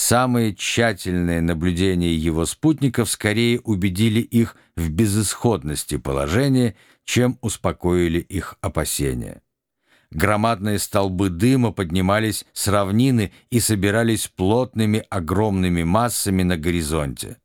самые тщательные наблюдения его спутников скорее убедили их в безысходности положения, чем успокоили их опасения. Громадные столбы дыма поднимались с равнины и собирались плотными огромными массами на горизонте.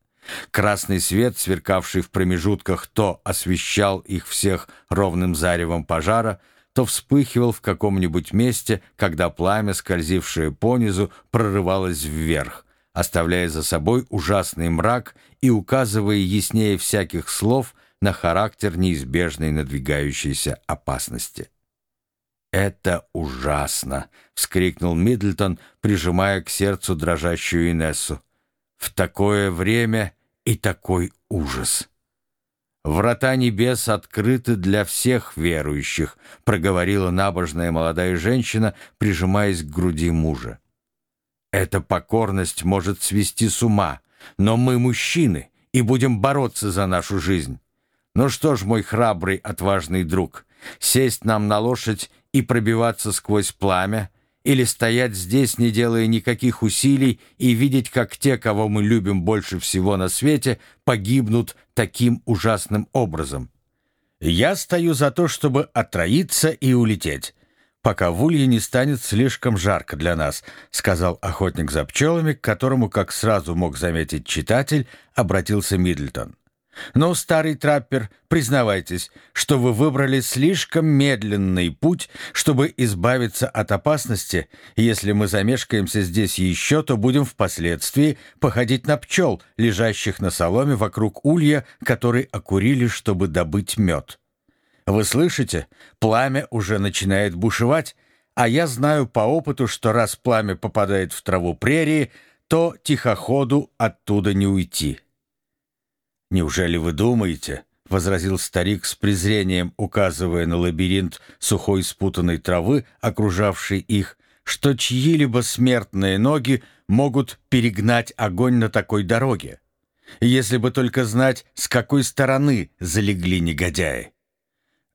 Красный свет, сверкавший в промежутках, то освещал их всех ровным заревом пожара, то вспыхивал в каком-нибудь месте, когда пламя, скользившее понизу, прорывалось вверх, оставляя за собой ужасный мрак и указывая яснее всяких слов на характер неизбежной надвигающейся опасности. «Это ужасно!» — вскрикнул Миддлтон, прижимая к сердцу дрожащую Инессу. «В такое время и такой ужас!» «Врата небес открыты для всех верующих», — проговорила набожная молодая женщина, прижимаясь к груди мужа. «Эта покорность может свести с ума, но мы мужчины и будем бороться за нашу жизнь. Ну что ж, мой храбрый, отважный друг, сесть нам на лошадь и пробиваться сквозь пламя, или стоять здесь, не делая никаких усилий, и видеть, как те, кого мы любим больше всего на свете, погибнут таким ужасным образом. Я стою за то, чтобы отроиться и улететь, пока в улье не станет слишком жарко для нас, сказал охотник за пчелами, к которому, как сразу мог заметить читатель, обратился Мидлтон. Но, старый траппер, признавайтесь, что вы выбрали слишком медленный путь, чтобы избавиться от опасности. Если мы замешкаемся здесь еще, то будем впоследствии походить на пчел, лежащих на соломе вокруг улья, который окурили, чтобы добыть мед. Вы слышите? Пламя уже начинает бушевать, а я знаю по опыту, что раз пламя попадает в траву прерии, то тихоходу оттуда не уйти. «Неужели вы думаете?» — возразил старик с презрением, указывая на лабиринт сухой спутанной травы, окружавший их, что чьи-либо смертные ноги могут перегнать огонь на такой дороге. Если бы только знать, с какой стороны залегли негодяи.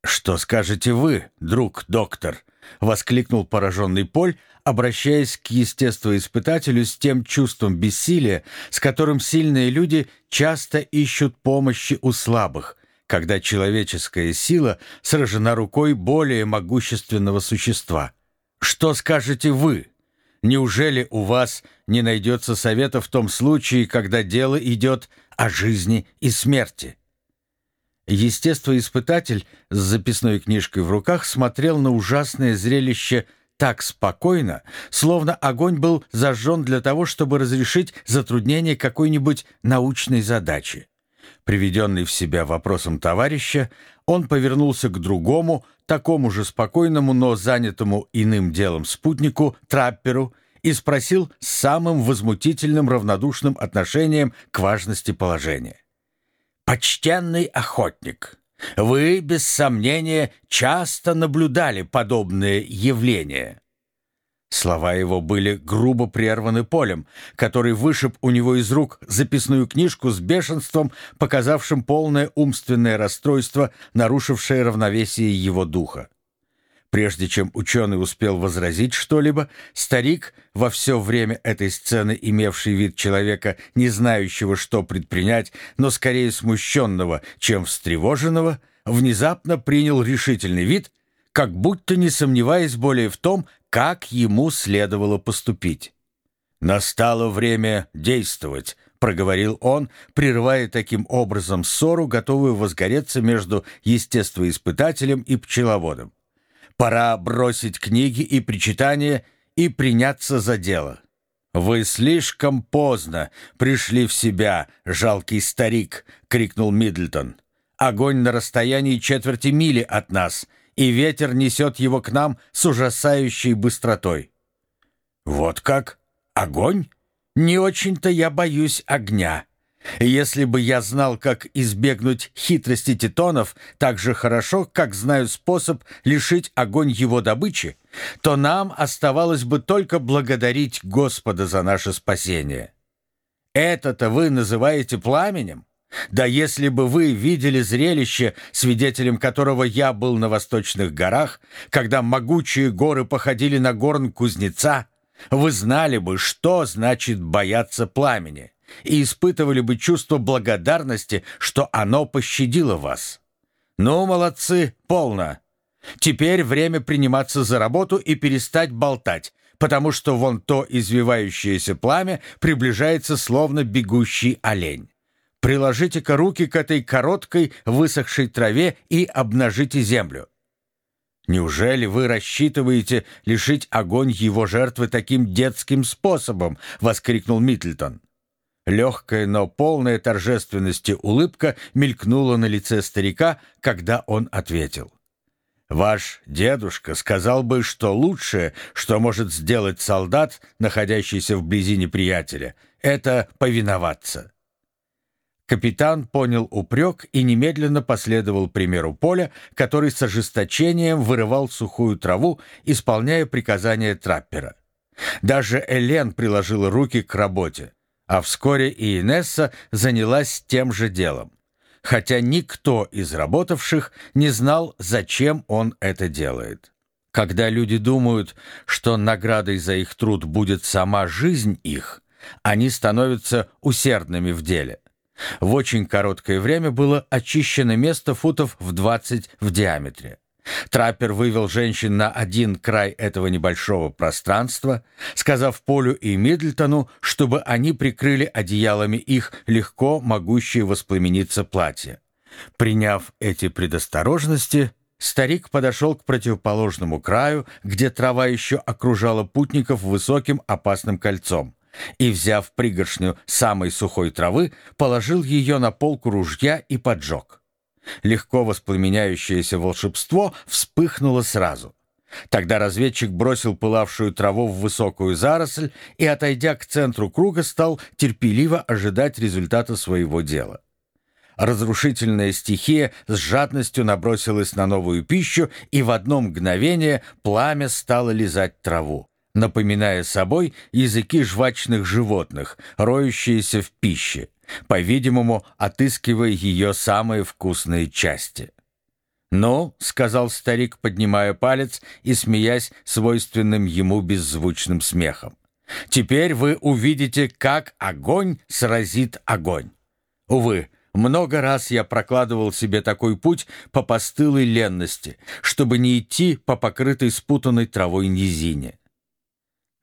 «Что скажете вы, друг доктор?» — воскликнул пораженный Поль, обращаясь к естествоиспытателю с тем чувством бессилия, с которым сильные люди часто ищут помощи у слабых, когда человеческая сила сражена рукой более могущественного существа. Что скажете вы? Неужели у вас не найдется совета в том случае, когда дело идет о жизни и смерти? Естествоиспытатель с записной книжкой в руках смотрел на ужасное зрелище – так спокойно, словно огонь был зажжен для того, чтобы разрешить затруднение какой-нибудь научной задачи. Приведенный в себя вопросом товарища, он повернулся к другому, такому же спокойному, но занятому иным делом спутнику, трапперу, и спросил с самым возмутительным равнодушным отношением к важности положения. «Почтенный охотник!» Вы, без сомнения, часто наблюдали подобные явления». Слова его были грубо прерваны полем, который вышиб у него из рук записную книжку с бешенством, показавшим полное умственное расстройство, нарушившее равновесие его духа. Прежде чем ученый успел возразить что-либо, старик, во все время этой сцены имевший вид человека, не знающего, что предпринять, но скорее смущенного, чем встревоженного, внезапно принял решительный вид, как будто не сомневаясь более в том, как ему следовало поступить. «Настало время действовать», — проговорил он, прерывая таким образом ссору, готовую возгореться между естествоиспытателем и пчеловодом. Пора бросить книги и причитания и приняться за дело. «Вы слишком поздно пришли в себя, жалкий старик!» — крикнул Миддлтон. «Огонь на расстоянии четверти мили от нас, и ветер несет его к нам с ужасающей быстротой». «Вот как? Огонь? Не очень-то я боюсь огня. Если бы я знал, как избегнуть хитрости титонов так же хорошо, как знаю способ лишить огонь его добычи, то нам оставалось бы только благодарить Господа за наше спасение. Это-то вы называете пламенем? Да если бы вы видели зрелище, свидетелем которого я был на восточных горах, когда могучие горы походили на горн кузнеца, вы знали бы, что значит бояться пламени, и испытывали бы чувство благодарности, что оно пощадило вас. Ну, молодцы, полно. Теперь время приниматься за работу и перестать болтать, потому что вон то извивающееся пламя приближается словно бегущий олень. Приложите-ка руки к этой короткой высохшей траве и обнажите землю. Неужели вы рассчитываете лишить огонь его жертвы таким детским способом? воскликнул Митлтон. Легкая, но полная торжественности улыбка мелькнула на лице старика, когда он ответил. «Ваш дедушка сказал бы, что лучшее, что может сделать солдат, находящийся вблизи неприятеля, это повиноваться». Капитан понял упрек и немедленно последовал примеру Поля, который с ожесточением вырывал сухую траву, исполняя приказания траппера. Даже Элен приложила руки к работе, а вскоре и Инесса занялась тем же делом, хотя никто из работавших не знал, зачем он это делает. Когда люди думают, что наградой за их труд будет сама жизнь их, они становятся усердными в деле – в очень короткое время было очищено место футов в 20 в диаметре. Траппер вывел женщин на один край этого небольшого пространства, сказав Полю и Мидлтону, чтобы они прикрыли одеялами их легко могущие воспламениться платье. Приняв эти предосторожности, старик подошел к противоположному краю, где трава еще окружала путников высоким опасным кольцом и, взяв пригоршню самой сухой травы, положил ее на полку ружья и поджег. Легко воспламеняющееся волшебство вспыхнуло сразу. Тогда разведчик бросил пылавшую траву в высокую заросль и, отойдя к центру круга, стал терпеливо ожидать результата своего дела. Разрушительная стихия с жадностью набросилась на новую пищу, и в одно мгновение пламя стало лизать траву напоминая собой языки жвачных животных, роющиеся в пище, по-видимому, отыскивая ее самые вкусные части. «Ну», — сказал старик, поднимая палец и смеясь свойственным ему беззвучным смехом, «теперь вы увидите, как огонь сразит огонь. Увы, много раз я прокладывал себе такой путь по постылой ленности, чтобы не идти по покрытой спутанной травой низине.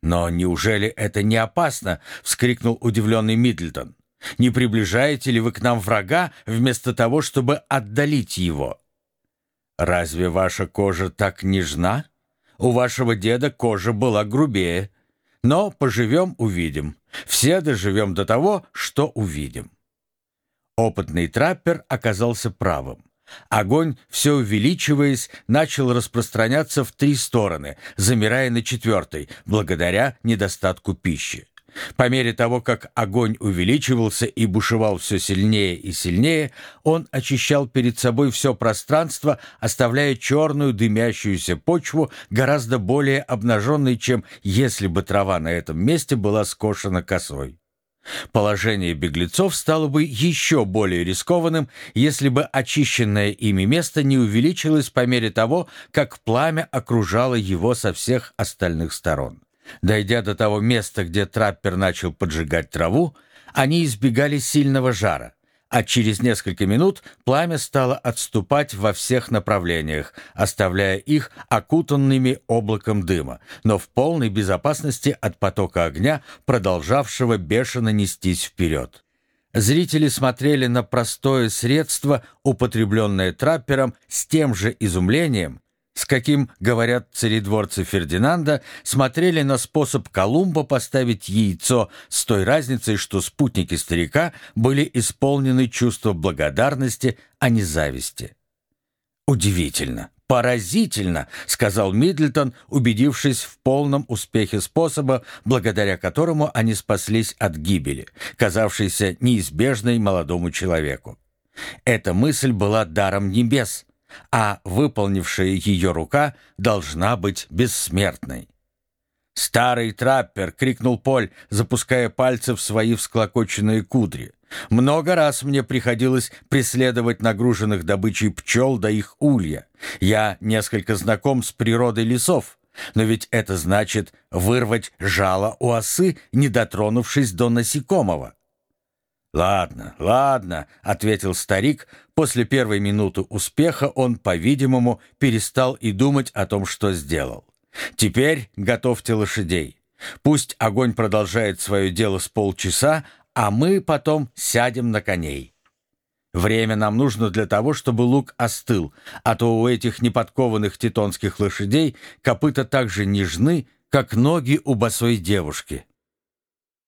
«Но неужели это не опасно?» — вскрикнул удивленный Миддлтон. «Не приближаете ли вы к нам врага вместо того, чтобы отдалить его?» «Разве ваша кожа так нежна? У вашего деда кожа была грубее. Но поживем — увидим. Все доживем до того, что увидим». Опытный траппер оказался правым. Огонь, все увеличиваясь, начал распространяться в три стороны, замирая на четвертой, благодаря недостатку пищи. По мере того, как огонь увеличивался и бушевал все сильнее и сильнее, он очищал перед собой все пространство, оставляя черную дымящуюся почву гораздо более обнаженной, чем если бы трава на этом месте была скошена косой. Положение беглецов стало бы еще более рискованным, если бы очищенное ими место не увеличилось по мере того, как пламя окружало его со всех остальных сторон. Дойдя до того места, где траппер начал поджигать траву, они избегали сильного жара а через несколько минут пламя стало отступать во всех направлениях, оставляя их окутанными облаком дыма, но в полной безопасности от потока огня, продолжавшего бешено нестись вперед. Зрители смотрели на простое средство, употребленное траппером, с тем же изумлением, с каким, говорят царедворцы Фердинанда, смотрели на способ Колумба поставить яйцо с той разницей, что спутники старика были исполнены чувства благодарности, а не зависти. «Удивительно, поразительно», — сказал Мидлтон, убедившись в полном успехе способа, благодаря которому они спаслись от гибели, казавшейся неизбежной молодому человеку. Эта мысль была даром небес — а выполнившая ее рука должна быть бессмертной. «Старый траппер!» — крикнул Поль, запуская пальцы в свои всклокоченные кудри. «Много раз мне приходилось преследовать нагруженных добычей пчел до их улья. Я несколько знаком с природой лесов. Но ведь это значит вырвать жало у осы, не дотронувшись до насекомого. «Ладно, ладно», — ответил старик. После первой минуты успеха он, по-видимому, перестал и думать о том, что сделал. «Теперь готовьте лошадей. Пусть огонь продолжает свое дело с полчаса, а мы потом сядем на коней». Время нам нужно для того, чтобы лук остыл, а то у этих неподкованных титонских лошадей копыта так же нежны, как ноги у босой девушки.